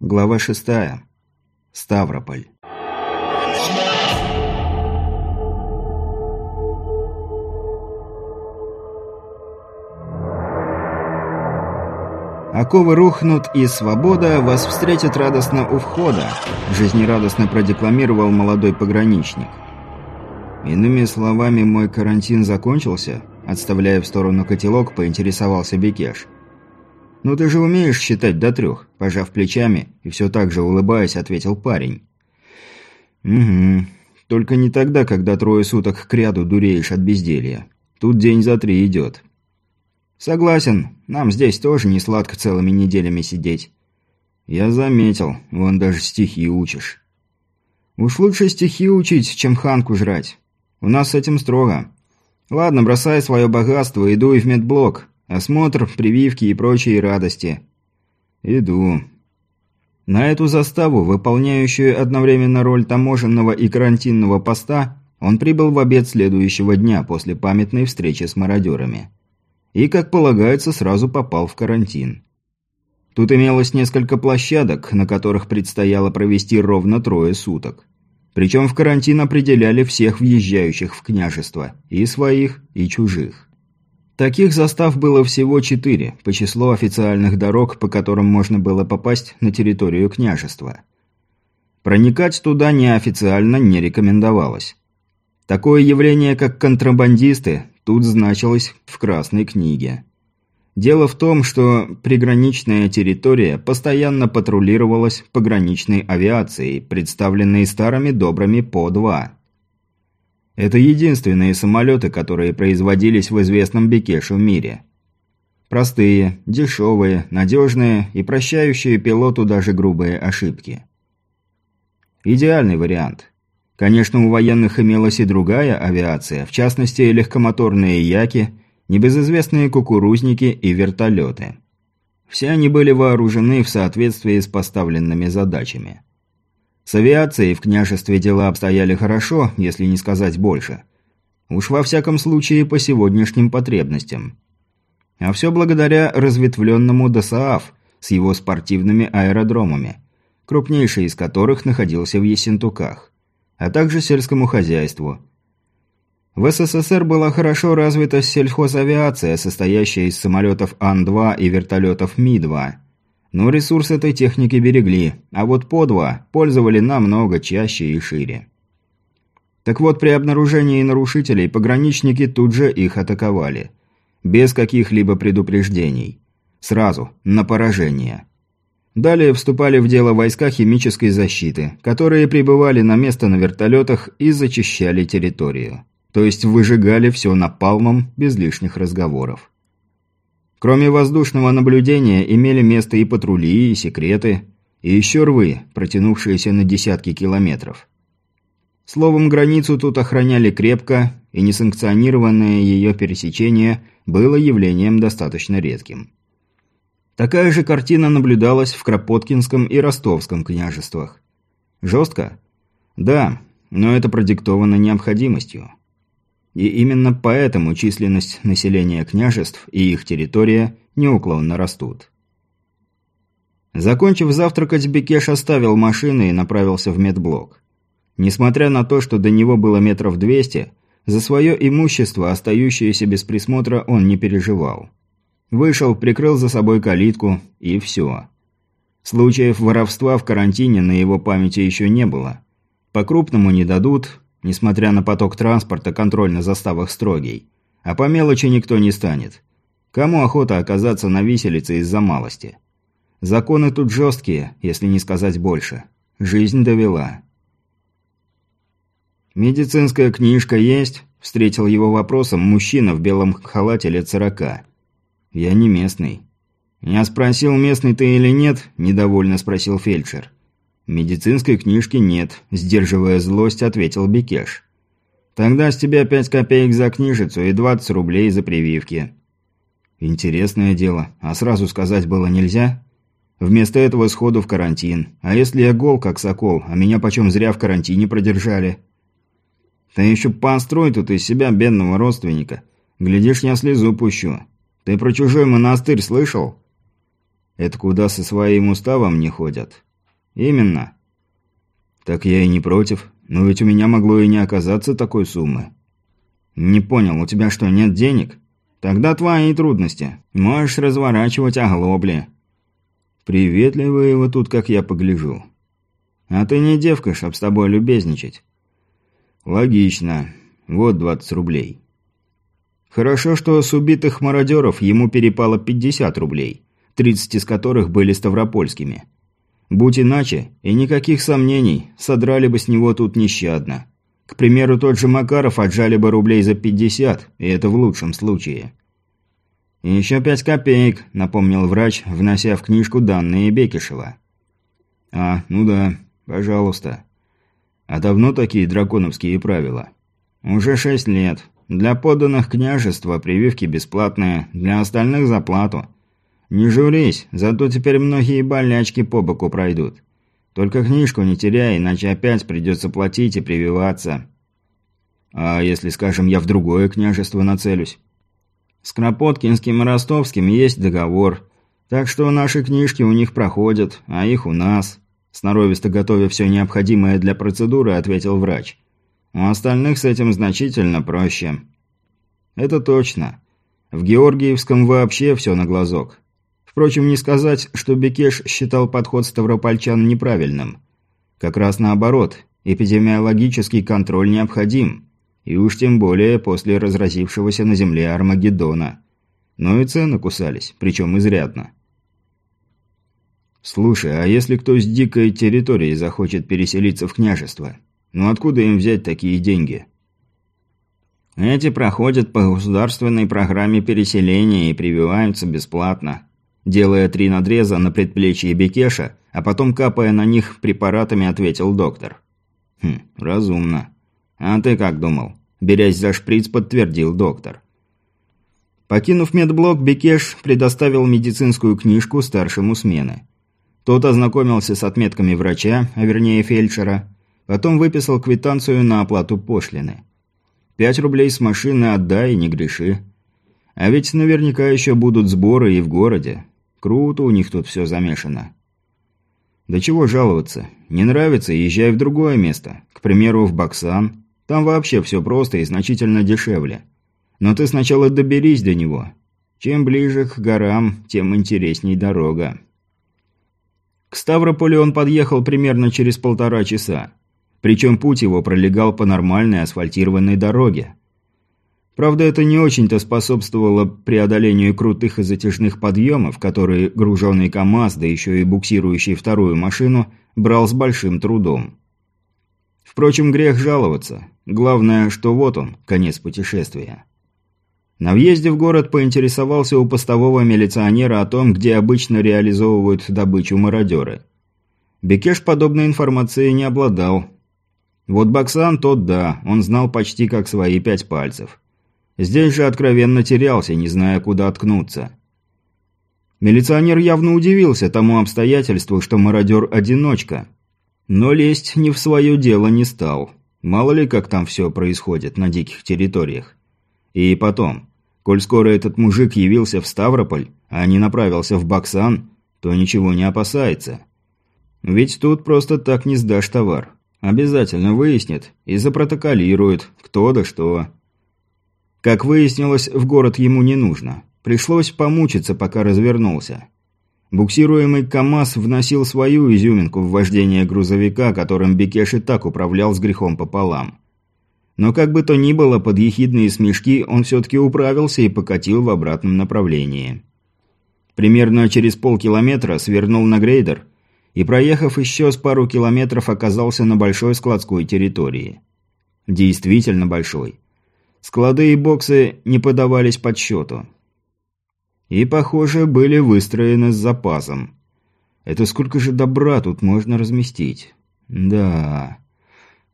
Глава шестая. Ставрополь. Оковы рухнут, и свобода вас встретит радостно у входа, жизнерадостно продекламировал молодой пограничник. Иными словами, мой карантин закончился, отставляя в сторону котелок, поинтересовался Бекеш. «Ну ты же умеешь считать до трех?» – пожав плечами и все так же улыбаясь, ответил парень. «Угу. Только не тогда, когда трое суток к ряду дуреешь от безделья. Тут день за три идет». «Согласен. Нам здесь тоже не сладко целыми неделями сидеть». «Я заметил. Вон даже стихи учишь». «Уж лучше стихи учить, чем ханку жрать. У нас с этим строго. Ладно, бросай свое богатство, иду и в медблок. Осмотр, прививки и прочие радости. Иду. На эту заставу, выполняющую одновременно роль таможенного и карантинного поста, он прибыл в обед следующего дня после памятной встречи с мародерами. И, как полагается, сразу попал в карантин. Тут имелось несколько площадок, на которых предстояло провести ровно трое суток. Причем в карантин определяли всех въезжающих в княжество, и своих, и чужих. Таких застав было всего четыре, по числу официальных дорог, по которым можно было попасть на территорию княжества. Проникать туда неофициально не рекомендовалось. Такое явление, как контрабандисты, тут значилось в Красной книге. Дело в том, что приграничная территория постоянно патрулировалась пограничной авиацией, представленной старыми добрыми По-2. Это единственные самолеты, которые производились в известном Бекешу мире. Простые, дешевые, надежные и прощающие пилоту даже грубые ошибки. Идеальный вариант. Конечно, у военных имелась и другая авиация, в частности, легкомоторные яки, небезызвестные кукурузники и вертолеты. Все они были вооружены в соответствии с поставленными задачами. С авиацией в княжестве дела обстояли хорошо, если не сказать больше. Уж во всяком случае по сегодняшним потребностям. А все благодаря разветвленному ДСААФ с его спортивными аэродромами, крупнейший из которых находился в Ессентуках, а также сельскому хозяйству. В СССР была хорошо развита сельхозавиация, состоящая из самолетов Ан-2 и вертолетов Ми-2. Но ресурс этой техники берегли, а вот по два пользовали намного чаще и шире. Так вот, при обнаружении нарушителей пограничники тут же их атаковали. Без каких-либо предупреждений. Сразу, на поражение. Далее вступали в дело войска химической защиты, которые прибывали на место на вертолетах и зачищали территорию. То есть выжигали все напалмом без лишних разговоров. Кроме воздушного наблюдения имели место и патрули, и секреты, и еще рвы, протянувшиеся на десятки километров. Словом, границу тут охраняли крепко, и несанкционированное ее пересечение было явлением достаточно редким. Такая же картина наблюдалась в Кропоткинском и Ростовском княжествах. Жестко? Да, но это продиктовано необходимостью. И именно поэтому численность населения княжеств и их территория неуклонно растут. Закончив завтракать, Бекеш оставил машины и направился в медблок. Несмотря на то, что до него было метров двести, за свое имущество, остающееся без присмотра, он не переживал. Вышел, прикрыл за собой калитку, и все. Случаев воровства в карантине на его памяти еще не было. По-крупному не дадут, Несмотря на поток транспорта, контроль на заставах строгий. А по мелочи никто не станет. Кому охота оказаться на виселице из-за малости? Законы тут жесткие, если не сказать больше. Жизнь довела. «Медицинская книжка есть?» – встретил его вопросом мужчина в белом халате лет сорока. «Я не местный». «Я спросил, местный ты или нет?» – недовольно спросил фельдшер. «Медицинской книжки нет», – сдерживая злость, ответил Бекеш. «Тогда с тебя пять копеек за книжицу и двадцать рублей за прививки». «Интересное дело. А сразу сказать было нельзя?» «Вместо этого сходу в карантин. А если я гол, как сокол, а меня почем зря в карантине продержали?» «Ты еще построй тут из себя бедного родственника. Глядишь, я слезу пущу. Ты про чужой монастырь слышал?» «Это куда со своим уставом не ходят?» «Именно». «Так я и не против, но ведь у меня могло и не оказаться такой суммы». «Не понял, у тебя что, нет денег?» «Тогда твои трудности. Можешь разворачивать оглобли». «Приветливые вы тут, как я погляжу». «А ты не девка, чтоб с тобой любезничать». «Логично. Вот 20 рублей». Хорошо, что с убитых мародеров ему перепало 50 рублей, 30 из которых были ставропольскими. Будь иначе, и никаких сомнений, содрали бы с него тут нещадно. К примеру, тот же Макаров отжали бы рублей за 50, и это в лучшем случае. «Еще пять копеек», — напомнил врач, внося в книжку данные Бекишева. «А, ну да, пожалуйста. А давно такие драконовские правила?» «Уже шесть лет. Для подданных княжества прививки бесплатные, для остальных за плату. Не журись, зато теперь многие болячки по боку пройдут. Только книжку не теряй, иначе опять придется платить и прививаться. А если, скажем, я в другое княжество нацелюсь? С Кропоткинским и Ростовским есть договор, так что наши книжки у них проходят, а их у нас. Сноровисто готовя все необходимое для процедуры, ответил врач. У остальных с этим значительно проще. Это точно. В Георгиевском вообще все на глазок. Впрочем, не сказать, что Бекеш считал подход ставропольчан неправильным. Как раз наоборот, эпидемиологический контроль необходим. И уж тем более после разразившегося на земле Армагеддона. Но и цены кусались, причем изрядно. «Слушай, а если кто с дикой территории захочет переселиться в княжество? Но откуда им взять такие деньги? Эти проходят по государственной программе переселения и прививаются бесплатно, делая три надреза на предплечье Бекеша, а потом капая на них препаратами, ответил доктор. Хм, разумно. А ты как думал? Берясь за шприц, подтвердил доктор. Покинув медблок, Бекеш предоставил медицинскую книжку старшему смены. Тот ознакомился с отметками врача, а вернее фельдшера, Потом выписал квитанцию на оплату пошлины. Пять рублей с машины отдай, не греши. А ведь наверняка еще будут сборы и в городе. Круто у них тут все замешано. Да чего жаловаться? Не нравится, езжай в другое место. К примеру, в Баксан. Там вообще все просто и значительно дешевле. Но ты сначала доберись до него. Чем ближе к горам, тем интересней дорога. К Ставрополю он подъехал примерно через полтора часа. Причем путь его пролегал по нормальной асфальтированной дороге. Правда, это не очень-то способствовало преодолению крутых и затяжных подъемов, которые груженный КАМАЗ, да еще и буксирующий вторую машину, брал с большим трудом. Впрочем, грех жаловаться. Главное, что вот он, конец путешествия. На въезде в город поинтересовался у постового милиционера о том, где обычно реализовывают добычу мародеры. Бекеш подобной информацией не обладал, вот Баксан тот да, он знал почти как свои пять пальцев. Здесь же откровенно терялся, не зная, куда откнуться. Милиционер явно удивился тому обстоятельству, что мародер – одиночка. Но лезть не в свое дело не стал. Мало ли, как там все происходит на диких территориях. И потом, коль скоро этот мужик явился в Ставрополь, а не направился в Баксан, то ничего не опасается. Ведь тут просто так не сдашь товар. Обязательно выяснит и запротоколирует, кто да что. Как выяснилось, в город ему не нужно. Пришлось помучиться, пока развернулся. Буксируемый КАМАЗ вносил свою изюминку в вождение грузовика, которым Бекеш и так управлял с грехом пополам. Но как бы то ни было, под ехидные смешки он все-таки управился и покатил в обратном направлении. Примерно через полкилометра свернул на грейдер – и, проехав еще с пару километров, оказался на большой складской территории. Действительно большой. Склады и боксы не подавались подсчету. И, похоже, были выстроены с запасом. Это сколько же добра тут можно разместить? Да.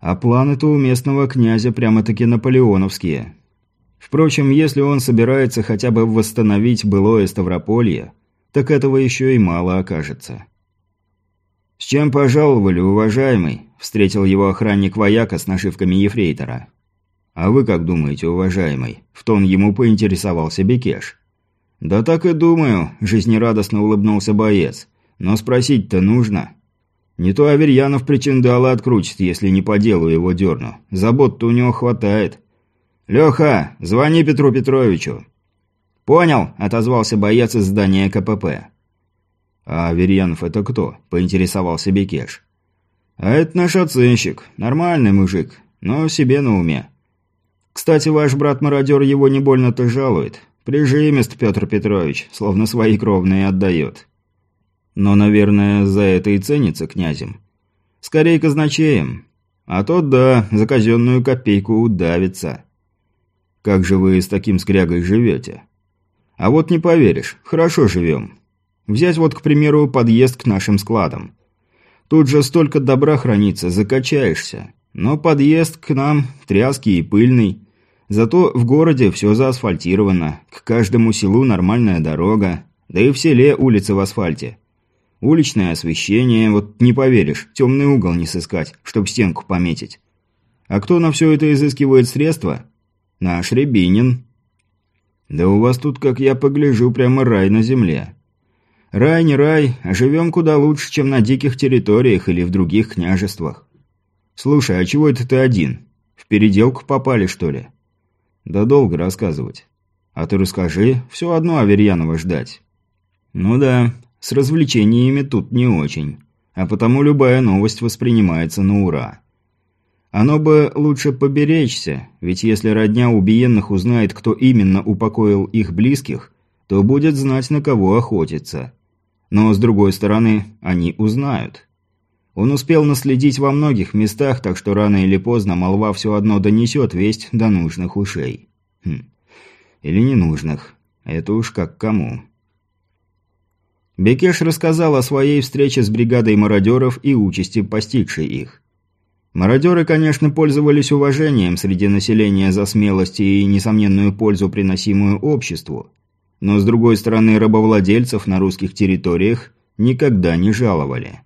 А планы-то у местного князя прямо-таки наполеоновские. Впрочем, если он собирается хотя бы восстановить былое Ставрополье, так этого еще и мало окажется. «С чем пожаловали, уважаемый?» – встретил его охранник вояка с нашивками ефрейтора. «А вы как думаете, уважаемый?» – в тон ему поинтересовался Бекеш. «Да так и думаю», – жизнерадостно улыбнулся боец. «Но спросить-то нужно». Не то Аверьянов причиндала открутит, если не по делу его дерну. Забот-то у него хватает. «Леха, звони Петру Петровичу». «Понял», – отозвался боец из здания КПП. «А Аверьянов это кто?» – поинтересовался Бекеш. «А это наш оценщик. Нормальный мужик, но себе на уме. Кстати, ваш брат-мародер его не больно-то жалует. Прижимист Петр Петрович, словно свои кровные отдает. Но, наверное, за это и ценится князем. Скорее казначеем. А тот, да, за казенную копейку удавится. Как же вы с таким скрягой живете? А вот не поверишь, хорошо живем. Взять вот, к примеру, подъезд к нашим складам. Тут же столько добра хранится, закачаешься. Но подъезд к нам тряский и пыльный. Зато в городе все заасфальтировано, к каждому селу нормальная дорога, да и в селе улицы в асфальте. Уличное освещение, вот не поверишь, темный угол не сыскать, чтоб стенку пометить. А кто на все это изыскивает средства? Наш Рябинин. Да у вас тут, как я погляжу, прямо рай на земле. Рай не рай, а живем куда лучше, чем на диких территориях или в других княжествах. Слушай, а чего это ты один? В переделку попали, что ли? Да долго рассказывать. А ты расскажи, все одно Аверьянова ждать. Ну да, с развлечениями тут не очень. А потому любая новость воспринимается на ура. Оно бы лучше поберечься, ведь если родня убиенных узнает, кто именно упокоил их близких, то будет знать, на кого охотиться. Но, с другой стороны, они узнают. Он успел наследить во многих местах, так что рано или поздно молва все одно донесет весть до нужных ушей. Хм. Или ненужных. Это уж как кому. Бекеш рассказал о своей встрече с бригадой мародеров и участи, постигшей их. Мародеры, конечно, пользовались уважением среди населения за смелость и несомненную пользу, приносимую обществу. Но, с другой стороны, рабовладельцев на русских территориях никогда не жаловали.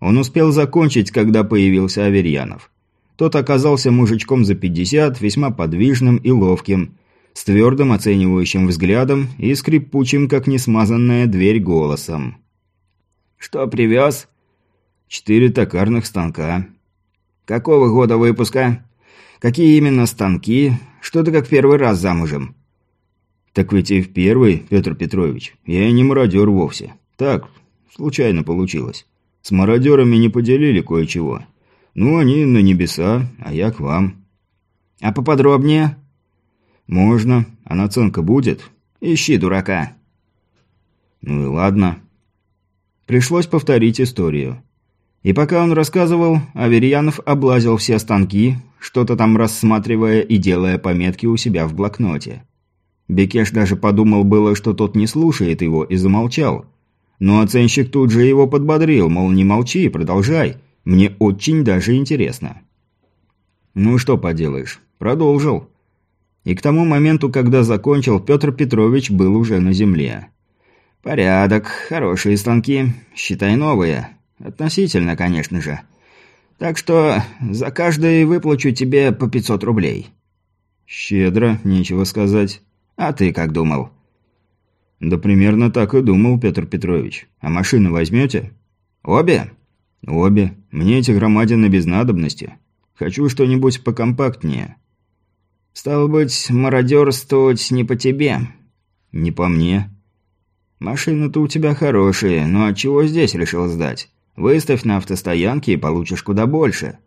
Он успел закончить, когда появился Аверьянов. Тот оказался мужичком за 50, весьма подвижным и ловким, с твердым оценивающим взглядом и скрипучим, как несмазанная дверь, голосом. «Что привез?» «Четыре токарных станка». «Какого года выпуска?» «Какие именно станки? Что ты как первый раз замужем?» «Так ведь и в первый, Петр Петрович. Я и не мародер вовсе. Так, случайно получилось». С мародерами не поделили кое-чего. Ну, они на небеса, а я к вам. А поподробнее? Можно. А наценка будет? Ищи дурака. Ну и ладно. Пришлось повторить историю. И пока он рассказывал, Аверьянов облазил все станки, что-то там рассматривая и делая пометки у себя в блокноте. Бекеш даже подумал было, что тот не слушает его, и замолчал – но оценщик тут же его подбодрил, мол, не молчи, продолжай. Мне очень даже интересно. Ну что поделаешь, продолжил. И к тому моменту, когда закончил, Петр Петрович был уже на земле. «Порядок, хорошие станки, считай новые. Относительно, конечно же. Так что за каждый выплачу тебе по 500 рублей». «Щедро, нечего сказать. А ты как думал?» «Да примерно так и думал, Петр Петрович. А машины возьмете?» «Обе?» «Обе. Мне эти громадины без надобности. Хочу что-нибудь покомпактнее». «Стало быть, мародерствовать не по тебе?» «Не по мне». «Машины-то у тебя хорошие, но отчего здесь решил сдать? Выставь на автостоянке и получишь куда больше».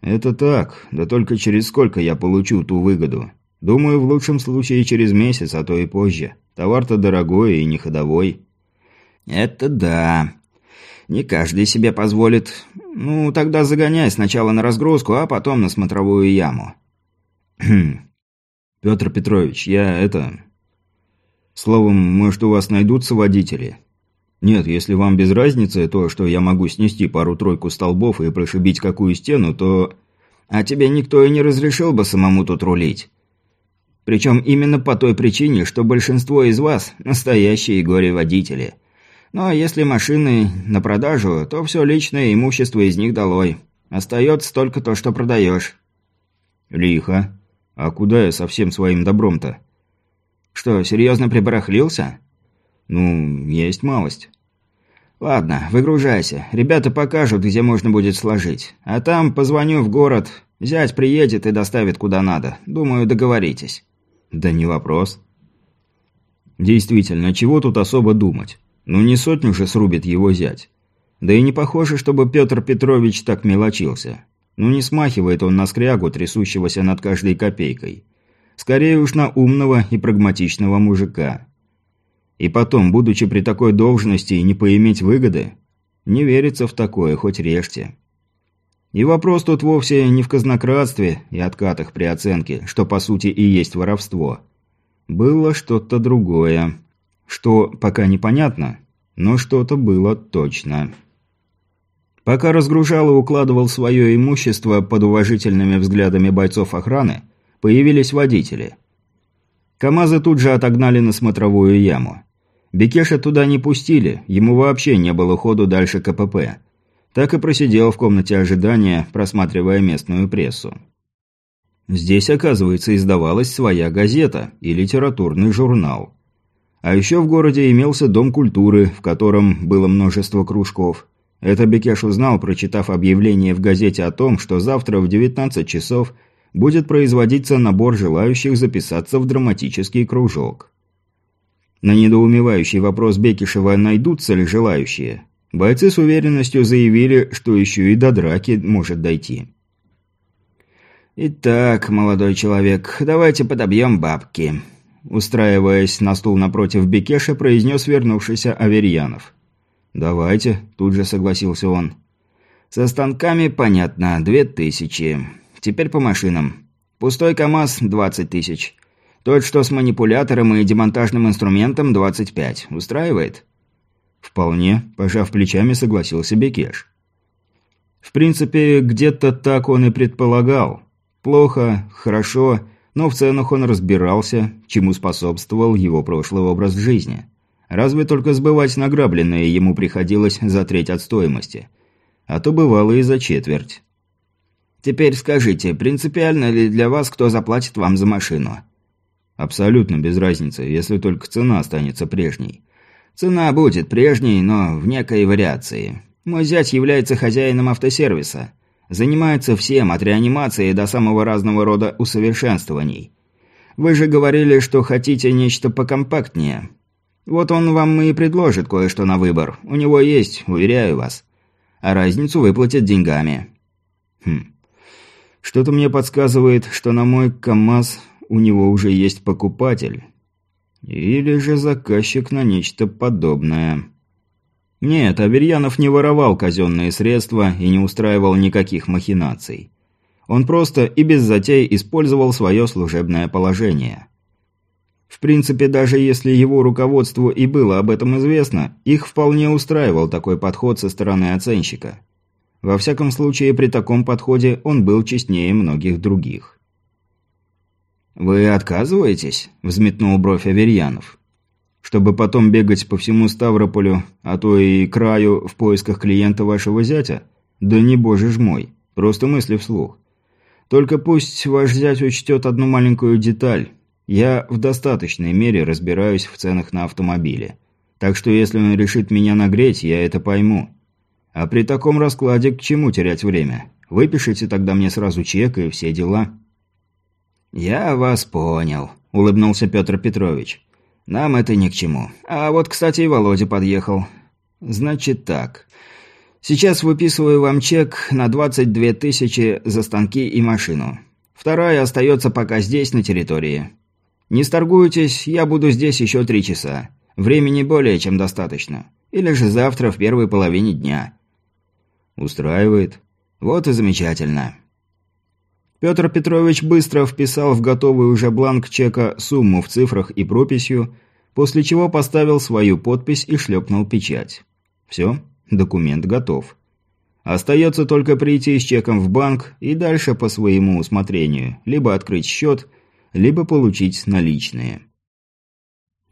«Это так, да только через сколько я получу ту выгоду? Думаю, в лучшем случае через месяц, а то и позже». Товар-то дорогой и не ходовой. Это да. Не каждый себе позволит. Ну, тогда загоняй сначала на разгрузку, а потом на смотровую яму. Петр Петрович, я это... Словом, может, у вас найдутся водители? Нет, если вам без разницы то, что я могу снести пару-тройку столбов и прошибить какую стену, то... А тебе никто и не разрешил бы самому тут рулить. Причем именно по той причине, что большинство из вас – настоящие горе-водители. Но если машины на продажу, то все личное имущество из них долой. Остается только то, что продаешь. Лихо. А куда я со всем своим добром-то? Что, серьезно прибарахлился? Ну, есть малость. «Ладно, выгружайся. Ребята покажут, где можно будет сложить. А там позвоню в город. Зять приедет и доставит куда надо. Думаю, договоритесь». «Да не вопрос». Действительно, чего тут особо думать? Ну не сотню же срубит его зять. Да и не похоже, чтобы Петр Петрович так мелочился. Ну не смахивает он на скрягу, трясущегося над каждой копейкой. Скорее уж на умного и прагматичного мужика. И потом, будучи при такой должности и не поиметь выгоды, не верится в такое, хоть режьте. И вопрос тут вовсе не в казнократстве и откатах при оценке, что по сути и есть воровство. Было что-то другое. Что пока непонятно, но что-то было точно. Пока разгружал и укладывал свое имущество под уважительными взглядами бойцов охраны, появились водители. КамАЗы тут же отогнали на смотровую яму. Бекеша туда не пустили, ему вообще не было ходу дальше КПП. Так и просидел в комнате ожидания, просматривая местную прессу. Здесь, оказывается, издавалась своя газета и литературный журнал. А еще в городе имелся дом культуры, в котором было множество кружков. Это Бекеш узнал, прочитав объявление в газете о том, что завтра в 19 часов будет производиться набор желающих записаться в драматический кружок. На недоумевающий вопрос Бекишева «найдутся ли желающие?» Бойцы с уверенностью заявили, что еще и до драки может дойти. «Итак, молодой человек, давайте подобьем бабки», устраиваясь на стул напротив Бекеша, произнес вернувшийся Аверьянов. «Давайте», – тут же согласился он. «Со станками, понятно, две тысячи. Теперь по машинам. Пустой КАМАЗ – двадцать тысяч. Тот, что с манипулятором и демонтажным инструментом, 25. Устраивает? Вполне, пожав плечами, согласился Бекеш. В принципе, где-то так он и предполагал. Плохо, хорошо, но в ценах он разбирался, чему способствовал его прошлый образ жизни. Разве только сбывать награбленное ему приходилось за треть от стоимости. А то бывало и за четверть. Теперь скажите, принципиально ли для вас, кто заплатит вам за машину? Абсолютно без разницы, если только цена останется прежней. Цена будет прежней, но в некой вариации. Мой зять является хозяином автосервиса. Занимается всем, от реанимации до самого разного рода усовершенствований. Вы же говорили, что хотите нечто покомпактнее. Вот он вам и предложит кое-что на выбор. У него есть, уверяю вас. А разницу выплатят деньгами. Хм. Что-то мне подсказывает, что на мой КАМАЗ у него уже есть покупатель. Или же заказчик на нечто подобное. Нет, Аверьянов не воровал казенные средства и не устраивал никаких махинаций. Он просто и без затей использовал свое служебное положение. В принципе, даже если его руководству и было об этом известно, их вполне устраивал такой подход со стороны оценщика. Во всяком случае, при таком подходе он был честнее многих других. «Вы отказываетесь?» – взметнул бровь Аверьянов. «Чтобы потом бегать по всему Ставрополю, а то и краю в поисках клиента вашего зятя? Да не боже ж мой, просто мысли вслух. Только пусть ваш зять учтет одну маленькую деталь. Я в достаточной мере разбираюсь в ценах на автомобили. Так что если он решит меня нагреть, я это пойму. А при таком раскладе к чему терять время? Выпишите тогда мне сразу чек и все дела». «Я вас понял», – улыбнулся Петр Петрович. «Нам это ни к чему. А вот, кстати, и Володя подъехал. Значит так. Сейчас выписываю вам чек на 22 тысячи за станки и машину. Вторая остается пока здесь, на территории. Не сторгуйтесь, я буду здесь еще три часа. Времени более чем достаточно. Или же завтра в первой половине дня». «Устраивает?» «Вот и замечательно». Петр Петрович быстро вписал в готовый уже бланк чека сумму в цифрах и прописью, после чего поставил свою подпись и шлепнул печать. Все, документ готов. Остается только прийти с чеком в банк и дальше по своему усмотрению, либо открыть счет, либо получить наличные.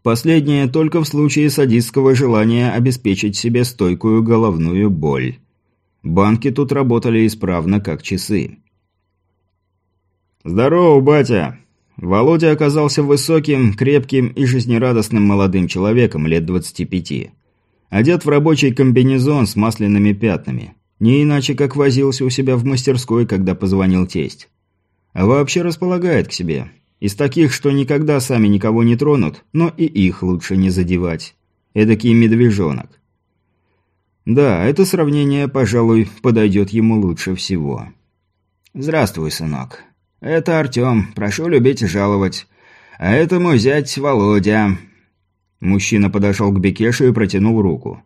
Последнее только в случае садистского желания обеспечить себе стойкую головную боль. Банки тут работали исправно, как часы. «Здорово, батя!» Володя оказался высоким, крепким и жизнерадостным молодым человеком лет 25. Одет в рабочий комбинезон с масляными пятнами. Не иначе, как возился у себя в мастерской, когда позвонил тесть. А вообще располагает к себе. Из таких, что никогда сами никого не тронут, но и их лучше не задевать. Эдакий медвежонок. Да, это сравнение, пожалуй, подойдет ему лучше всего. «Здравствуй, сынок. Это Артем. Прошу любить и жаловать. А это мой зять Володя». Мужчина подошел к Бекешу и протянул руку.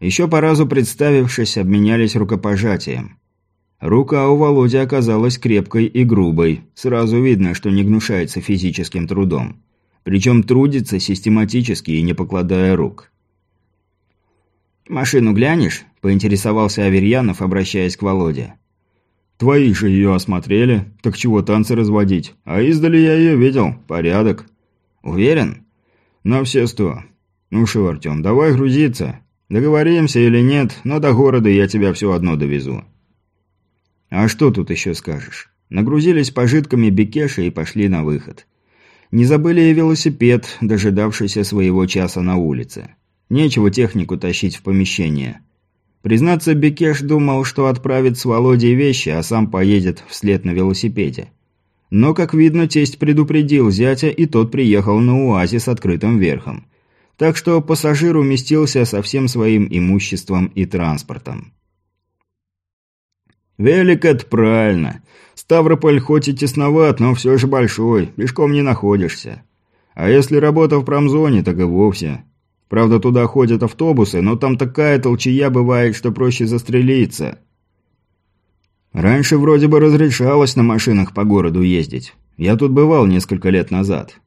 Еще по разу представившись, обменялись рукопожатием. Рука у Володи оказалась крепкой и грубой. Сразу видно, что не гнушается физическим трудом. Причем трудится систематически и не покладая рук. «Машину глянешь?» – поинтересовался Аверьянов, обращаясь к Володе. «Твои же ее осмотрели, так чего танцы разводить? А издали я ее видел. Порядок». «Уверен?» «На все сто. Ну что, Артем, давай грузиться. Договоримся или нет, но до города я тебя все одно довезу». А что тут еще скажешь? Нагрузились пожитками Бекеша и пошли на выход. Не забыли и велосипед, дожидавшийся своего часа на улице. Нечего технику тащить в помещение. Признаться, Бекеш думал, что отправит с Володей вещи, а сам поедет вслед на велосипеде. Но, как видно, тесть предупредил зятя, и тот приехал на УАЗе с открытым верхом. Так что пассажир уместился со всем своим имуществом и транспортом. «Велик – это правильно. Ставрополь хоть и тесноват, но все же большой, пешком не находишься. А если работа в промзоне, так и вовсе. Правда, туда ходят автобусы, но там такая толчая бывает, что проще застрелиться». Раньше вроде бы разрешалось на машинах по городу ездить. Я тут бывал несколько лет назад.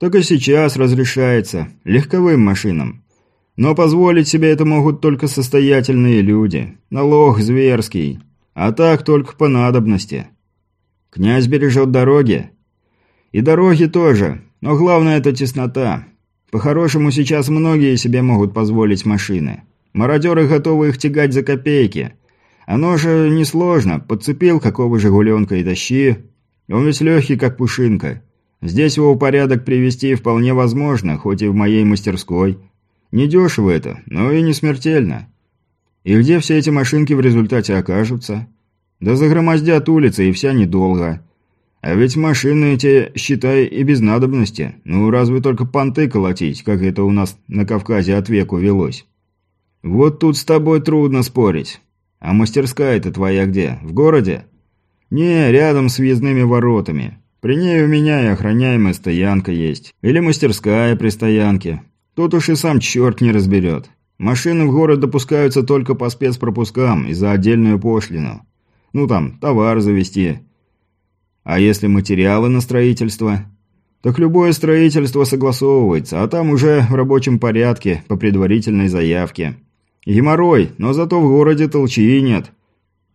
И сейчас разрешается. Легковым машинам. Но позволить себе это могут только состоятельные люди. Налог зверский. А так только по надобности. Князь бережет дороги. И дороги тоже, но главное это теснота. По-хорошему сейчас многие себе могут позволить машины. Мародеры готовы их тягать за копейки. Оно же несложно, подцепил какого жигуленка и тащи. Он ведь легкий, как пушинка. Здесь его порядок привести вполне возможно, хоть и в моей мастерской. Не дешево это, но и не смертельно. И где все эти машинки в результате окажутся? Да загромоздят улицы, и вся недолго. А ведь машины эти, считай, и без надобности. Ну, разве только понты колотить, как это у нас на Кавказе от веку велось. Вот тут с тобой трудно спорить. А мастерская-то твоя где? В городе? Не, рядом с въездными воротами. При ней у меня и охраняемая стоянка есть. Или мастерская при стоянке. Тут уж и сам черт не разберет. Машины в город допускаются только по спецпропускам и за отдельную пошлину. Ну там, товар завести. А если материалы на строительство? Так любое строительство согласовывается, а там уже в рабочем порядке, по предварительной заявке. Геморрой, но зато в городе толчии нет.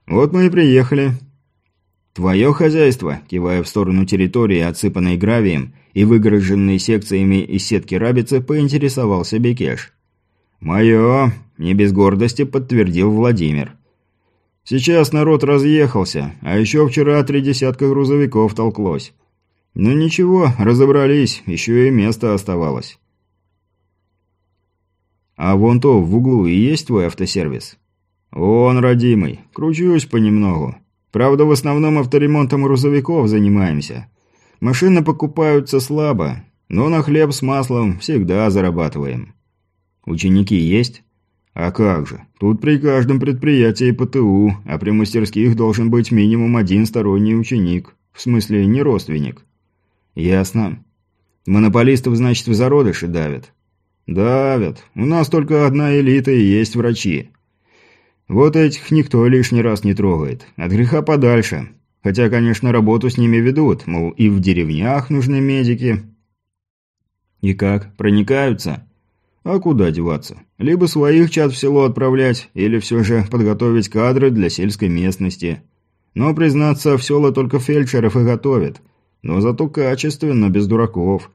Вот мы и приехали. «Твое хозяйство», кивая в сторону территории, отсыпанной гравием и выгороженной секциями из сетки рабицы, поинтересовался Бекеш. «Мое!» – не без гордости подтвердил Владимир. «Сейчас народ разъехался, а еще вчера три десятка грузовиков толклось. Но ничего, разобрались, еще и место оставалось». «А вон то, в углу и есть твой автосервис?» «Он, родимый, кручусь понемногу. Правда, в основном авторемонтом грузовиков занимаемся. Машины покупаются слабо, но на хлеб с маслом всегда зарабатываем». Ученики есть? А как же? Тут при каждом предприятии ПТУ, а при мастерских должен быть минимум один сторонний ученик. В смысле, не родственник. Ясно. Монополистов, значит, в зародыши давят? Давят. У нас только одна элита и есть врачи. Вот этих никто лишний раз не трогает. От греха подальше. Хотя, конечно, работу с ними ведут, мол, и в деревнях нужны медики. И как, проникаются? А куда деваться? Либо своих чад в село отправлять, или все же подготовить кадры для сельской местности. Но, признаться, в село только фельдшеров и готовят. Но зато качественно, без дураков.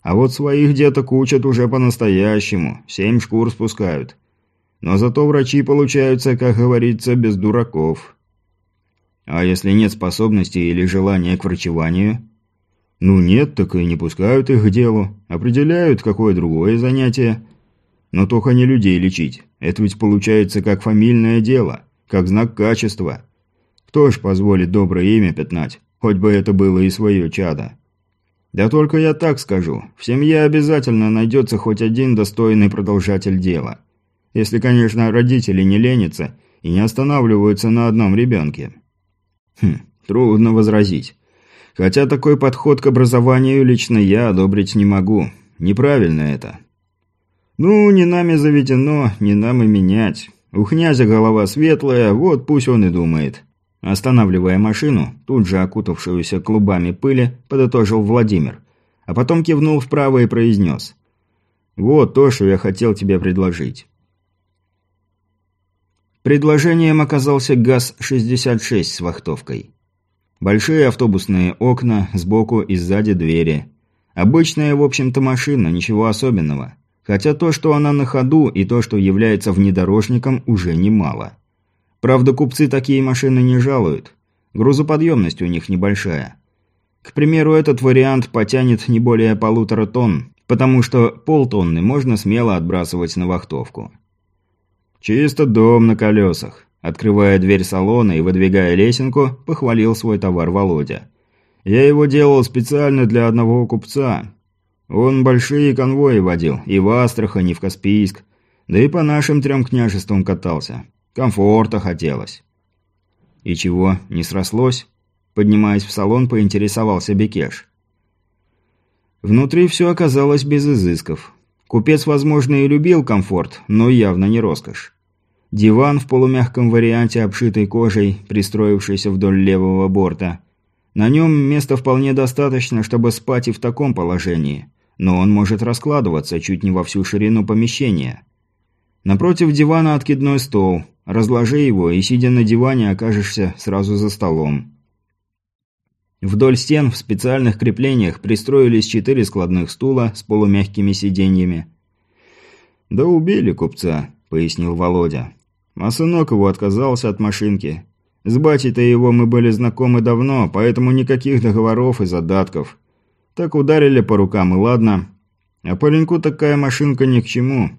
А вот своих деток учат уже по-настоящему, семь шкур спускают. Но зато врачи получаются, как говорится, без дураков. А если нет способности или желания к врачеванию – ну нет, так и не пускают их к делу. Определяют, какое другое занятие. Но только не людей лечить. Это ведь получается как фамильное дело, как знак качества. Кто ж позволит доброе имя пятнать, хоть бы это было и свое чадо? Да только я так скажу, в семье обязательно найдется хоть один достойный продолжатель дела. Если, конечно, родители не ленятся и не останавливаются на одном ребенке. Хм, трудно возразить. Хотя такой подход к образованию лично я одобрить не могу. Неправильно это. Ну, не нами заведено, не нам и менять. У князя голова светлая, вот пусть он и думает. Останавливая машину, тут же окутавшуюся клубами пыли, подытожил Владимир. А потом кивнул вправо и произнес. «Вот то, что я хотел тебе предложить». Предложением оказался ГАЗ-66 с вахтовкой. Большие автобусные окна, сбоку и сзади двери. Обычная, в общем-то, машина, ничего особенного. Хотя то, что она на ходу, и то, что является внедорожником, уже немало. Правда, купцы такие машины не жалуют. Грузоподъемность у них небольшая. К примеру, этот вариант потянет не более полутора тонн, потому что полтонны можно смело отбрасывать на вахтовку. «Чисто дом на колесах», – открывая дверь салона и выдвигая лесенку, похвалил свой товар Володя. «Я его делал специально для одного купца. Он большие конвои водил, и в Астрахань, и в Каспийск, да и по нашим трем княжествам катался. Комфорта хотелось». «И чего, не срослось?» Поднимаясь в салон, поинтересовался Бекеш. Внутри все оказалось без изысков. Купец, возможно, и любил комфорт, но явно не роскошь. Диван в полумягком варианте, обшитый кожей, пристроившийся вдоль левого борта. На нем места вполне достаточно, чтобы спать и в таком положении, но он может раскладываться чуть не во всю ширину помещения. Напротив дивана откидной стол. Разложи его, и сидя на диване, окажешься сразу за столом. Вдоль стен в специальных креплениях пристроились четыре складных стула с полумягкими сиденьями. «Да убили купца», — пояснил Володя. А сынок его отказался от машинки. С батей-то его мы были знакомы давно, поэтому никаких договоров и задатков. Так ударили по рукам, и ладно. А пареньку такая машинка ни к чему.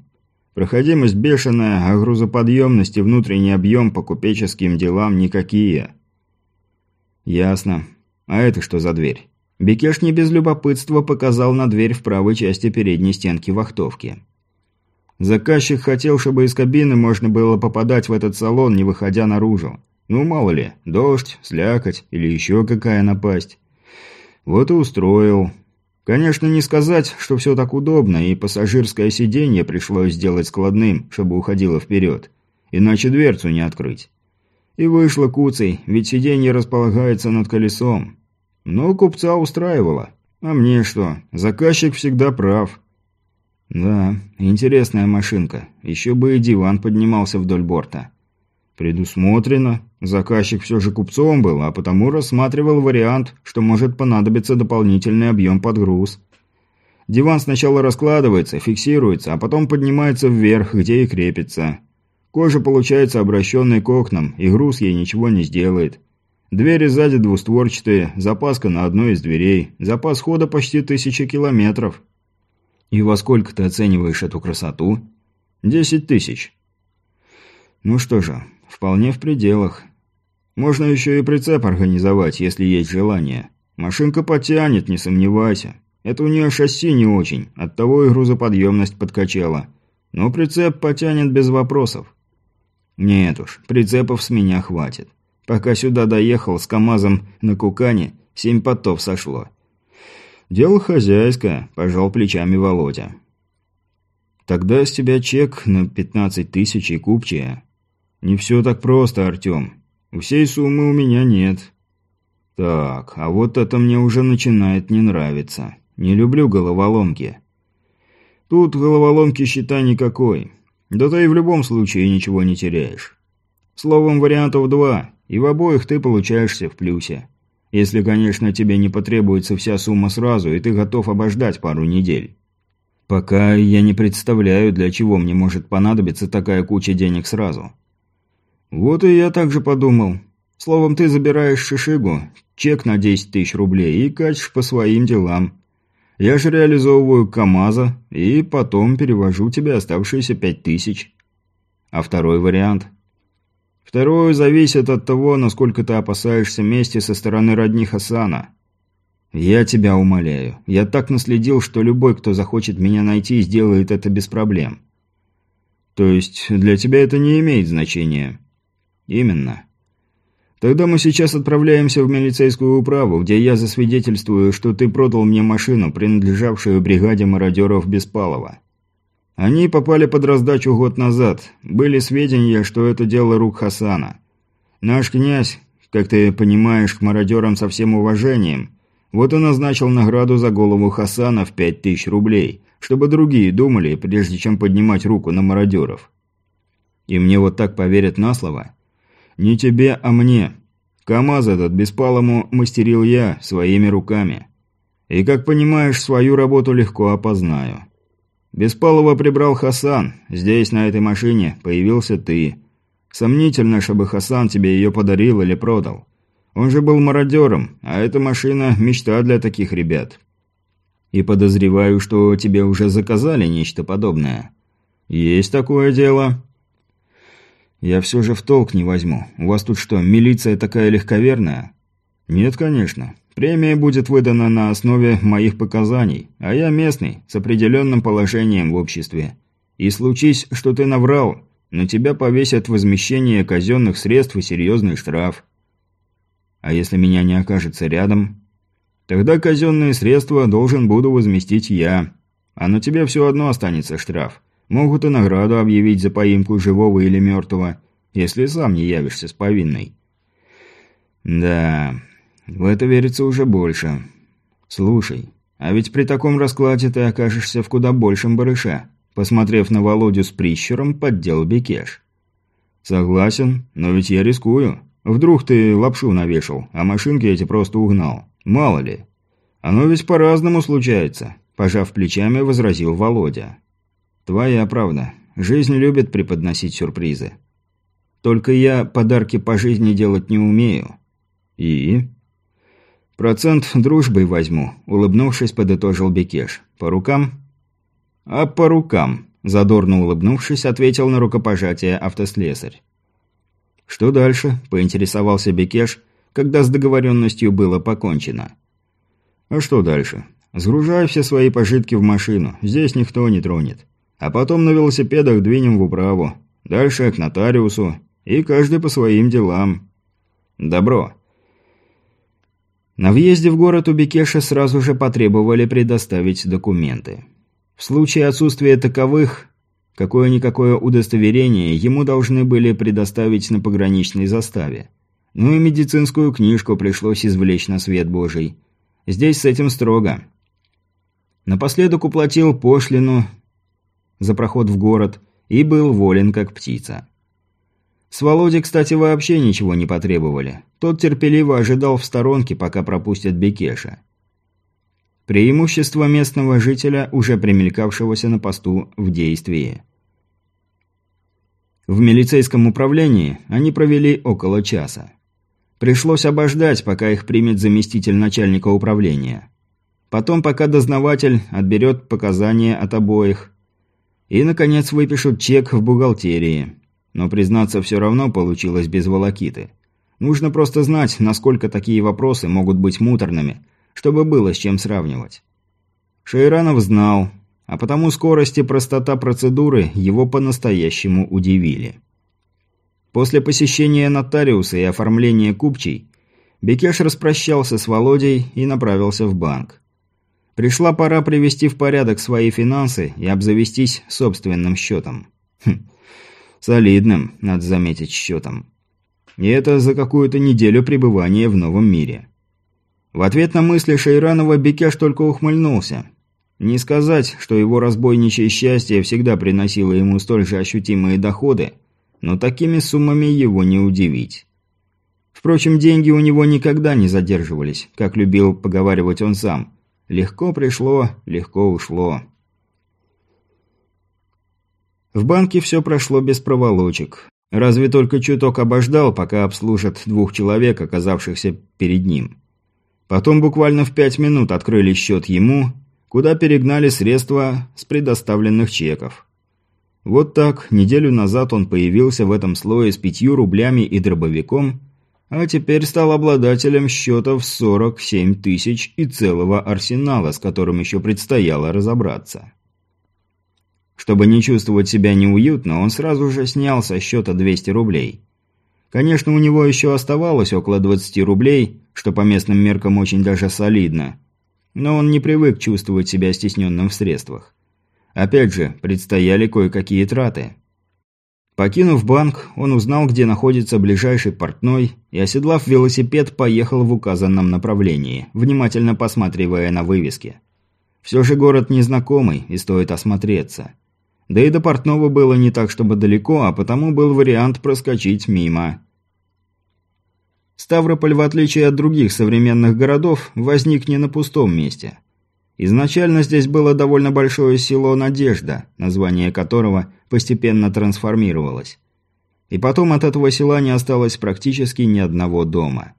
Проходимость бешеная, а грузоподъемность и внутренний объем по купеческим делам никакие. Ясно. А это что за дверь? Бекеш не без любопытства показал на дверь в правой части передней стенки вахтовки. Заказчик хотел, чтобы из кабины можно было попадать в этот салон, не выходя наружу. Ну, мало ли, дождь, слякоть или еще какая напасть. Вот и устроил. Конечно, не сказать, что все так удобно, и пассажирское сиденье пришлось сделать складным, чтобы уходило вперед. Иначе дверцу не открыть. И вышло куцей, ведь сиденье располагается над колесом. Но купца устраивало. А мне что, заказчик всегда прав. Да, интересная машинка. Еще бы и диван поднимался вдоль борта. Предусмотрено. Заказчик все же купцом был, а потому рассматривал вариант, что может понадобиться дополнительный объем подгруз. Диван сначала раскладывается, фиксируется, а потом поднимается вверх, где и крепится. Кожа получается обращенной к окнам, и груз ей ничего не сделает. Двери сзади двустворчатые, запаска на одной из дверей, запас хода почти тысяча километров. «И во сколько ты оцениваешь эту красоту?» «Десять тысяч». «Ну что же, вполне в пределах. Можно еще и прицеп организовать, если есть желание. Машинка потянет, не сомневайся. Это у нее шасси не очень, оттого и грузоподъемность подкачала. Но прицеп потянет без вопросов». «Нет уж, прицепов с меня хватит. Пока сюда доехал с КамАЗом на Кукане, семь потов сошло. «Дело хозяйское», – пожал плечами Володя. «Тогда с тебя чек на пятнадцать тысяч и купчая». «Не все так просто, Артем. Всей суммы у меня нет». «Так, а вот это мне уже начинает не нравиться. Не люблю головоломки». «Тут головоломки счета никакой. Да ты и в любом случае ничего не теряешь. Словом, вариантов два, и в обоих ты получаешься в плюсе». Если, конечно, тебе не потребуется вся сумма сразу, и ты готов обождать пару недель. Пока я не представляю, для чего мне может понадобиться такая куча денег сразу. Вот и я так же подумал. Словом, ты забираешь шишигу, чек на 10 тысяч рублей и качешь по своим делам. Я же реализовываю КАМАЗа и потом перевожу тебе оставшиеся пять тысяч. А второй вариант? Второе зависит от того, насколько ты опасаешься мести со стороны родни Хасана. Я тебя умоляю. Я так наследил, что любой, кто захочет меня найти, сделает это без проблем. То есть для тебя это не имеет значения? Именно. Тогда мы сейчас отправляемся в милицейскую управу, где я засвидетельствую, что ты продал мне машину, принадлежавшую бригаде мародеров Беспалова. Они попали под раздачу год назад. Были сведения, что это дело рук Хасана. Наш князь, как ты понимаешь, к мародерам со всем уважением, вот и назначил награду за голову Хасана в пять тысяч рублей, чтобы другие думали, прежде чем поднимать руку на мародеров. И мне вот так поверят на слово? Не тебе, а мне. КамАЗ этот беспалому мастерил я своими руками. И, как понимаешь, свою работу легко опознаю. Беспалова прибрал Хасан. Здесь, на этой машине, появился ты. Сомнительно, чтобы Хасан тебе ее подарил или продал. Он же был мародером, а эта машина – мечта для таких ребят. И подозреваю, что тебе уже заказали нечто подобное. Есть такое дело. Я все же в толк не возьму. У вас тут что, милиция такая легковерная? Нет, конечно. Премия будет выдана на основе моих показаний, а я местный, с определенным положением в обществе. И случись, что ты наврал, на тебя повесят возмещение казенных средств и серьезный штраф. А если меня не окажется рядом? Тогда казенные средства должен буду возместить я. А на тебе все одно останется штраф. Могут и награду объявить за поимку живого или мертвого, если сам не явишься с повинной. Да, в это верится уже больше. Слушай, а ведь при таком раскладе ты окажешься в куда большем барыше. Посмотрев на Володю с прищуром, поддел Бекеш. Согласен, но ведь я рискую. Вдруг ты лапшу навешал, а машинки эти просто угнал. Мало ли. Оно ведь по-разному случается, пожав плечами, возразил Володя. «Твоя правда. Жизнь любит преподносить сюрпризы. Только я подарки по жизни делать не умею». «И?» «Процент дружбой возьму», – улыбнувшись, подытожил Бекеш. «По рукам?» «А по рукам», – задорно улыбнувшись, ответил на рукопожатие автослесарь. «Что дальше?» – поинтересовался Бекеш, когда с договоренностью было покончено. «А что дальше? Сгружай все свои пожитки в машину, здесь никто не тронет. А потом на велосипедах двинем в управу. Дальше к нотариусу. И каждый по своим делам. Добро. На въезде в город у Бекеша сразу же потребовали предоставить документы. В случае отсутствия таковых, какое-никакое удостоверение ему должны были предоставить на пограничной заставе. Ну и медицинскую книжку пришлось извлечь на свет божий. Здесь с этим строго. Напоследок уплатил пошлину за проход в город и был волен как птица. С Володей, кстати, вообще ничего не потребовали. Тот терпеливо ожидал в сторонке, пока пропустят Бекеша. Преимущество местного жителя, уже примелькавшегося на посту, в действии. В милицейском управлении они провели около часа. Пришлось обождать, пока их примет заместитель начальника управления. Потом, пока дознаватель отберет показания от обоих, и, наконец, выпишут чек в бухгалтерии. Но, признаться, все равно получилось без волокиты. Нужно просто знать, насколько такие вопросы могут быть муторными, чтобы было с чем сравнивать. Шейранов знал, а потому скорость и простота процедуры его по-настоящему удивили. После посещения нотариуса и оформления купчей, Бекеш распрощался с Володей и направился в банк. Пришла пора привести в порядок свои финансы и обзавестись собственным счетом. Хм, солидным, надо заметить, счетом. И это за какую-то неделю пребывания в новом мире. В ответ на мысли Шейранова Бекеш только ухмыльнулся. Не сказать, что его разбойничье счастье всегда приносило ему столь же ощутимые доходы, но такими суммами его не удивить. Впрочем, деньги у него никогда не задерживались, как любил поговаривать он сам – Легко пришло, легко ушло. В банке все прошло без проволочек. Разве только чуток обождал, пока обслужат двух человек, оказавшихся перед ним. Потом буквально в пять минут открыли счет ему, куда перегнали средства с предоставленных чеков. Вот так, неделю назад он появился в этом слое с пятью рублями и дробовиком, а теперь стал обладателем счетов 47 тысяч и целого арсенала, с которым еще предстояло разобраться. Чтобы не чувствовать себя неуютно, он сразу же снял со счета 200 рублей. Конечно, у него еще оставалось около 20 рублей, что по местным меркам очень даже солидно. Но он не привык чувствовать себя стесненным в средствах. Опять же, предстояли кое-какие траты. Покинув банк, он узнал, где находится ближайший портной, и, оседлав велосипед, поехал в указанном направлении, внимательно посматривая на вывески. Все же город незнакомый, и стоит осмотреться. Да и до портного было не так, чтобы далеко, а потому был вариант проскочить мимо. Ставрополь, в отличие от других современных городов, возник не на пустом месте. Изначально здесь было довольно большое село Надежда, название которого постепенно трансформировалось. И потом от этого села не осталось практически ни одного дома.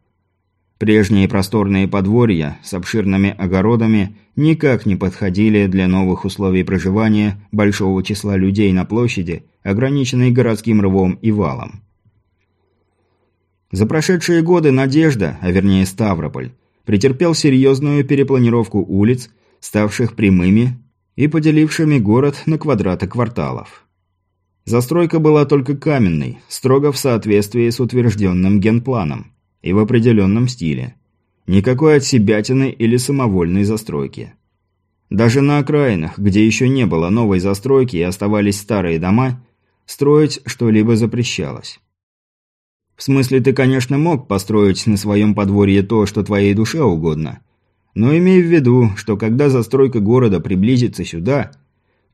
Прежние просторные подворья с обширными огородами никак не подходили для новых условий проживания большого числа людей на площади, ограниченной городским рвом и валом. За прошедшие годы Надежда, а вернее Ставрополь, претерпел серьезную перепланировку улиц, ставших прямыми и поделившими город на квадраты кварталов. Застройка была только каменной, строго в соответствии с утвержденным генпланом и в определенном стиле. Никакой отсебятины или самовольной застройки. Даже на окраинах, где еще не было новой застройки и оставались старые дома, строить что-либо запрещалось. В смысле, ты, конечно, мог построить на своем подворье то, что твоей душе угодно. Но имей в виду, что когда застройка города приблизится сюда,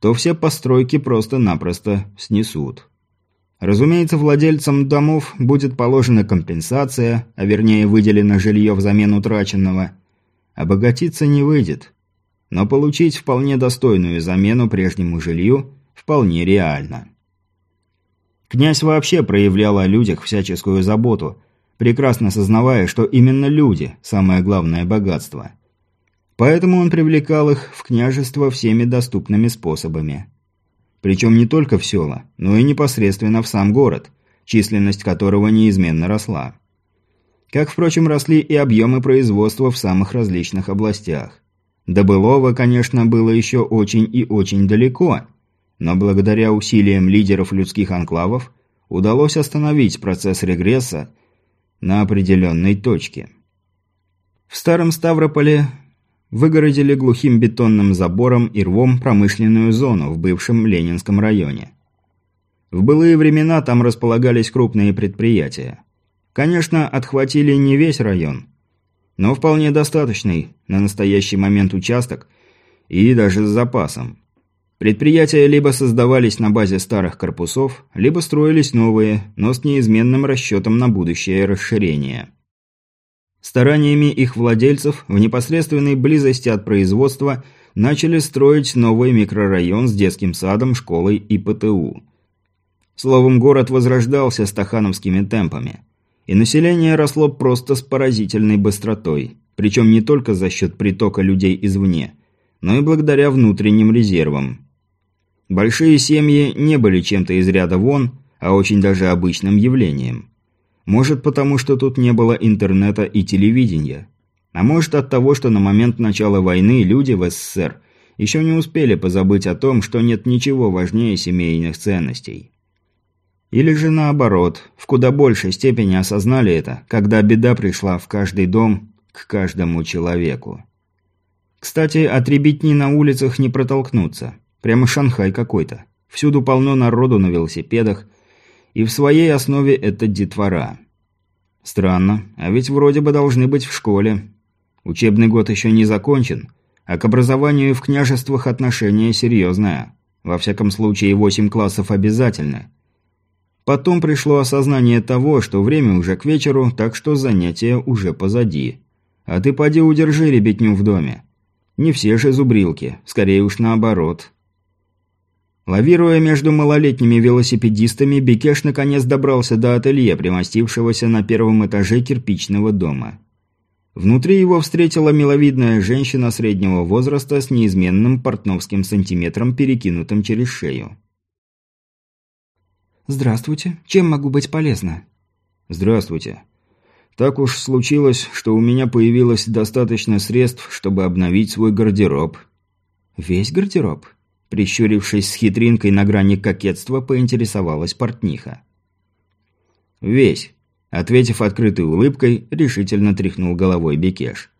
то все постройки просто-напросто снесут. Разумеется, владельцам домов будет положена компенсация, а вернее выделено жилье взамен утраченного. Обогатиться не выйдет. Но получить вполне достойную замену прежнему жилью вполне реально. Князь вообще проявлял о людях всяческую заботу, прекрасно сознавая, что именно люди – самое главное богатство. Поэтому он привлекал их в княжество всеми доступными способами. Причем не только в села, но и непосредственно в сам город, численность которого неизменно росла. Как, впрочем, росли и объемы производства в самых различных областях. До былого, конечно, было еще очень и очень далеко, но благодаря усилиям лидеров людских анклавов удалось остановить процесс регресса на определенной точке. В Старом Ставрополе выгородили глухим бетонным забором и рвом промышленную зону в бывшем Ленинском районе. В былые времена там располагались крупные предприятия. Конечно, отхватили не весь район, но вполне достаточный на настоящий момент участок и даже с запасом. Предприятия либо создавались на базе старых корпусов, либо строились новые, но с неизменным расчетом на будущее расширение. Стараниями их владельцев в непосредственной близости от производства начали строить новый микрорайон с детским садом, школой и ПТУ. Словом, город возрождался стахановскими темпами. И население росло просто с поразительной быстротой, причем не только за счет притока людей извне, но и благодаря внутренним резервам. Большие семьи не были чем-то из ряда вон, а очень даже обычным явлением. Может потому, что тут не было интернета и телевидения. А может от того, что на момент начала войны люди в СССР еще не успели позабыть о том, что нет ничего важнее семейных ценностей. Или же наоборот, в куда большей степени осознали это, когда беда пришла в каждый дом, к каждому человеку. Кстати, от ребятни на улицах не протолкнуться. Прямо Шанхай какой-то. Всюду полно народу на велосипедах, и в своей основе это детвора. Странно, а ведь вроде бы должны быть в школе. Учебный год еще не закончен, а к образованию в княжествах отношение серьезное. Во всяком случае, восемь классов обязательно. Потом пришло осознание того, что время уже к вечеру, так что занятия уже позади. А ты поди удержи ребятню в доме. Не все же зубрилки, скорее уж наоборот. Лавируя между малолетними велосипедистами, Бекеш наконец добрался до ателье, примостившегося на первом этаже кирпичного дома. Внутри его встретила миловидная женщина среднего возраста с неизменным портновским сантиметром, перекинутым через шею. «Здравствуйте. Чем могу быть полезна?» «Здравствуйте. Так уж случилось, что у меня появилось достаточно средств, чтобы обновить свой гардероб». «Весь гардероб?» Прищурившись с хитринкой на грани кокетства, поинтересовалась портниха. «Весь», — ответив открытой улыбкой, решительно тряхнул головой Бекеш.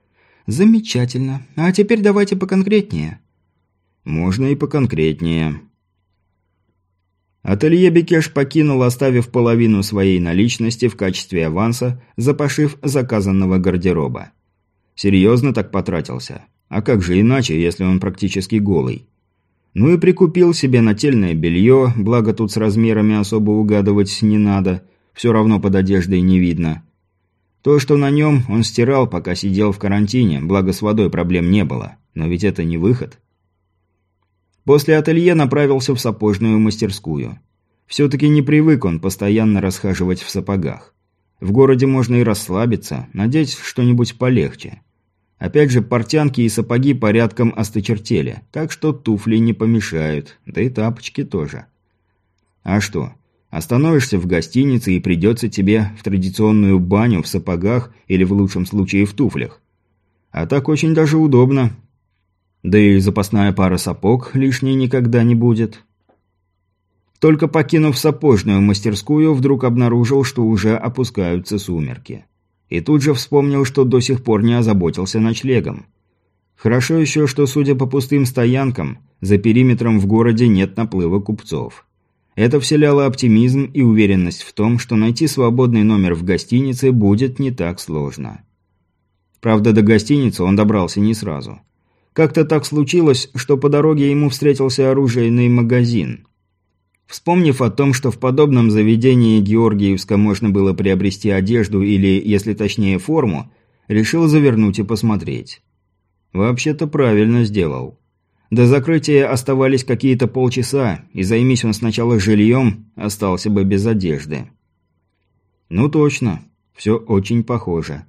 «Замечательно. А теперь давайте поконкретнее». «Можно и поконкретнее». Ателье Бекеш покинул, оставив половину своей наличности в качестве аванса за пошив заказанного гардероба. Серьезно так потратился. А как же иначе, если он практически голый? Ну и прикупил себе нательное белье, благо тут с размерами особо угадывать не надо, все равно под одеждой не видно. То, что на нем, он стирал, пока сидел в карантине, благо с водой проблем не было. Но ведь это не выход. После ателье направился в сапожную мастерскую. Все-таки не привык он постоянно расхаживать в сапогах. В городе можно и расслабиться, надеть что-нибудь полегче. Опять же, портянки и сапоги порядком осточертели, так что туфли не помешают, да и тапочки тоже. А что, остановишься в гостинице и придется тебе в традиционную баню в сапогах или в лучшем случае в туфлях. А так очень даже удобно, да и запасная пара сапог лишней никогда не будет. Только покинув сапожную мастерскую, вдруг обнаружил, что уже опускаются сумерки. И тут же вспомнил, что до сих пор не озаботился ночлегом. Хорошо еще, что, судя по пустым стоянкам, за периметром в городе нет наплыва купцов. Это вселяло оптимизм и уверенность в том, что найти свободный номер в гостинице будет не так сложно. Правда, до гостиницы он добрался не сразу – как-то так случилось, что по дороге ему встретился оружейный магазин. Вспомнив о том, что в подобном заведении Георгиевска можно было приобрести одежду или, если точнее, форму, решил завернуть и посмотреть. Вообще-то правильно сделал. До закрытия оставались какие-то полчаса, и займись он сначала жильем, остался бы без одежды. Ну точно, все очень похоже.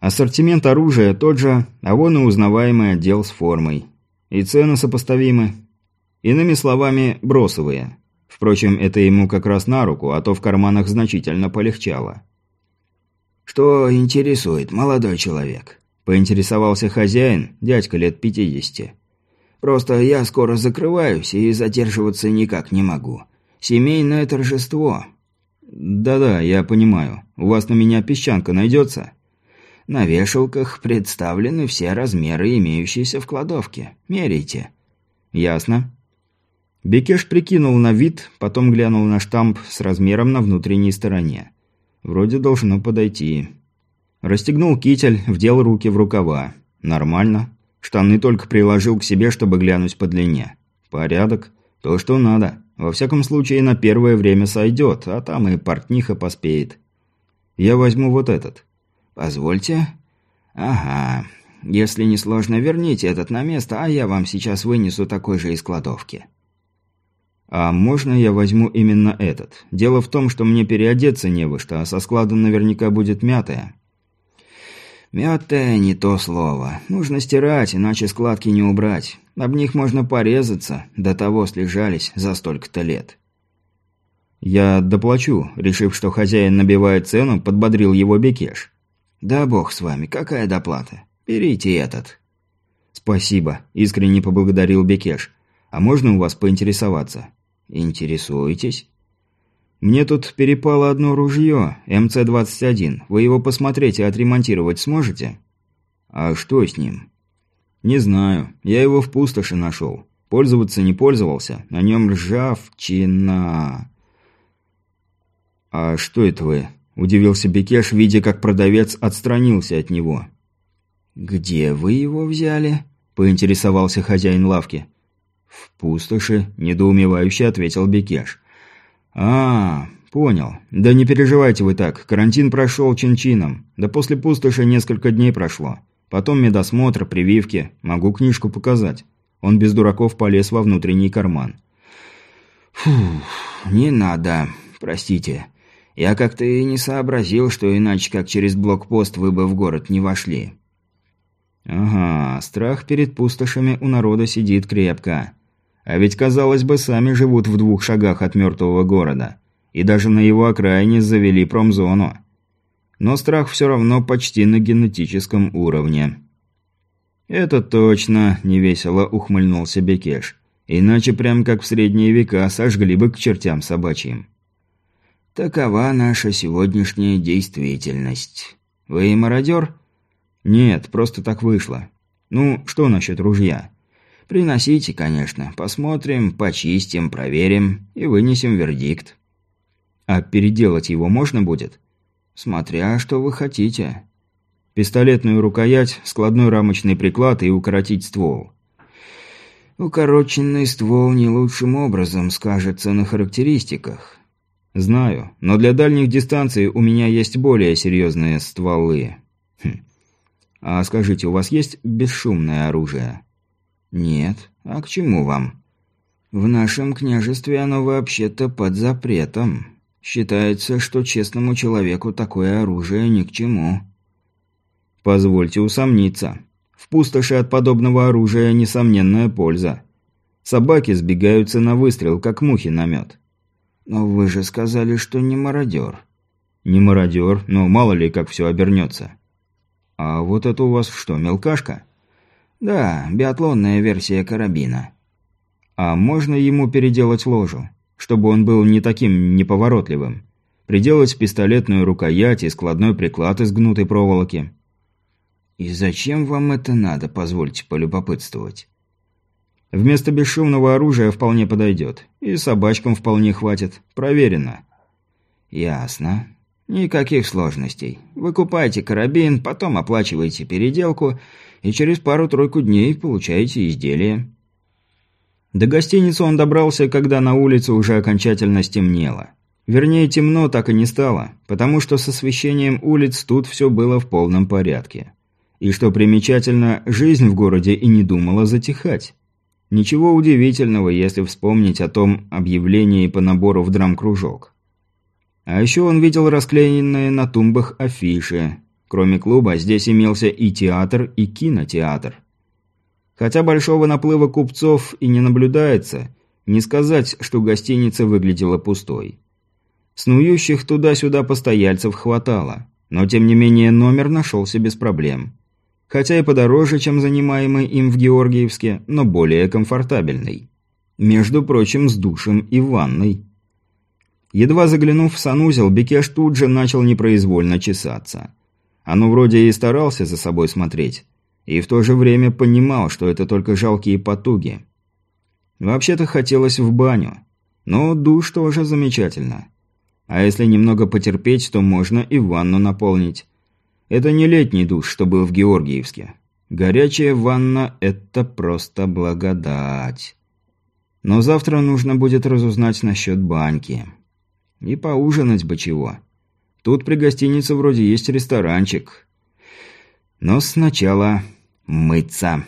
Ассортимент оружия тот же, а вон и узнаваемый отдел с формой. И цены сопоставимы. Иными словами, бросовые. Впрочем, это ему как раз на руку, а то в карманах значительно полегчало. «Что интересует, молодой человек?» – поинтересовался хозяин, дядька лет пятидесяти. «Просто я скоро закрываюсь и задерживаться никак не могу. Семейное торжество». «Да-да, я понимаю. У вас на меня песчанка найдется?» На вешалках представлены все размеры, имеющиеся в кладовке. Меряйте». «Ясно». Бекеш прикинул на вид, потом глянул на штамп с размером на внутренней стороне. Вроде должно подойти. Расстегнул китель, вдел руки в рукава. Нормально. Штаны только приложил к себе, чтобы глянуть по длине. Порядок. То, что надо. Во всяком случае, на первое время сойдет, а там и портниха поспеет. Я возьму вот этот. «Позвольте?» «Ага. Если не сложно, верните этот на место, а я вам сейчас вынесу такой же из кладовки». «А можно я возьму именно этот? Дело в том, что мне переодеться не во что, а со склада наверняка будет мятая». «Мятая – не то слово. Нужно стирать, иначе складки не убрать. Об них можно порезаться, до того слежались за столько-то лет». «Я доплачу», – решив, что хозяин набивает цену, подбодрил его Бекеш. «Да бог с вами, какая доплата? Берите этот». «Спасибо», – искренне поблагодарил Бекеш. «А можно у вас поинтересоваться?» «Интересуетесь?» «Мне тут перепало одно ружье, МЦ-21. Вы его посмотреть и отремонтировать сможете?» «А что с ним?» «Не знаю. Я его в пустоши нашел. Пользоваться не пользовался. На нем ржавчина...» «А что это вы?» Удивился Бекеш, видя, как продавец отстранился от него. «Где вы его взяли?» – поинтересовался хозяин лавки. «В пустоши», – недоумевающе ответил Бекеш. «А, понял. Да не переживайте вы так. Карантин прошел чин-чином. Да после пустоши несколько дней прошло. Потом медосмотр, прививки. Могу книжку показать». Он без дураков полез во внутренний карман. «Фух, не надо. Простите. Я как-то и не сообразил, что иначе как через блокпост вы бы в город не вошли». «Ага, страх перед пустошами у народа сидит крепко. А ведь, казалось бы, сами живут в двух шагах от мертвого города. И даже на его окраине завели промзону. Но страх все равно почти на генетическом уровне». «Это точно», – невесело ухмыльнулся Бекеш. «Иначе прям как в средние века сожгли бы к чертям собачьим». «Такова наша сегодняшняя действительность. Вы мародер?» «Нет, просто так вышло. Ну, что насчет ружья?» «Приносите, конечно. Посмотрим, почистим, проверим и вынесем вердикт». «А переделать его можно будет?» «Смотря что вы хотите» пистолетную рукоять, складной рамочный приклад и укоротить ствол. Укороченный ствол не лучшим образом скажется на характеристиках. Знаю, но для дальних дистанций у меня есть более серьезные стволы. Хм. А скажите, у вас есть бесшумное оружие? Нет. А к чему вам? В нашем княжестве оно вообще-то под запретом. Считается, что честному человеку такое оружие ни к чему. Позвольте усомниться. В пустоши от подобного оружия несомненная польза. Собаки сбегаются на выстрел, как мухи на мед. Но вы же сказали, что не мародер. Не мародер, но мало ли как все обернется. А вот это у вас что, мелкашка? Да, биатлонная версия карабина. А можно ему переделать ложу, чтобы он был не таким неповоротливым? Приделать пистолетную рукоять и складной приклад из гнутой проволоки – «И зачем вам это надо, позвольте полюбопытствовать?» «Вместо бесшумного оружия вполне подойдет. И собачкам вполне хватит. Проверено». «Ясно. Никаких сложностей. Выкупайте карабин, потом оплачиваете переделку, и через пару-тройку дней получаете изделие». До гостиницы он добрался, когда на улице уже окончательно стемнело. Вернее, темно так и не стало, потому что с освещением улиц тут все было в полном порядке. И что примечательно, жизнь в городе и не думала затихать. Ничего удивительного, если вспомнить о том объявлении по набору в драм-кружок. А еще он видел расклеенные на тумбах афиши. Кроме клуба, здесь имелся и театр, и кинотеатр. Хотя большого наплыва купцов и не наблюдается, не сказать, что гостиница выглядела пустой. Снующих туда-сюда постояльцев хватало, но тем не менее номер нашелся без проблем хотя и подороже, чем занимаемый им в Георгиевске, но более комфортабельный. Между прочим, с душем и ванной. Едва заглянув в санузел, Бекеш тут же начал непроизвольно чесаться. Оно вроде и старался за собой смотреть, и в то же время понимал, что это только жалкие потуги. Вообще-то хотелось в баню, но душ тоже замечательно. А если немного потерпеть, то можно и ванну наполнить. Это не летний душ, что был в Георгиевске. Горячая ванна – это просто благодать. Но завтра нужно будет разузнать насчет баньки. И поужинать бы чего. Тут при гостинице вроде есть ресторанчик. Но сначала мыться.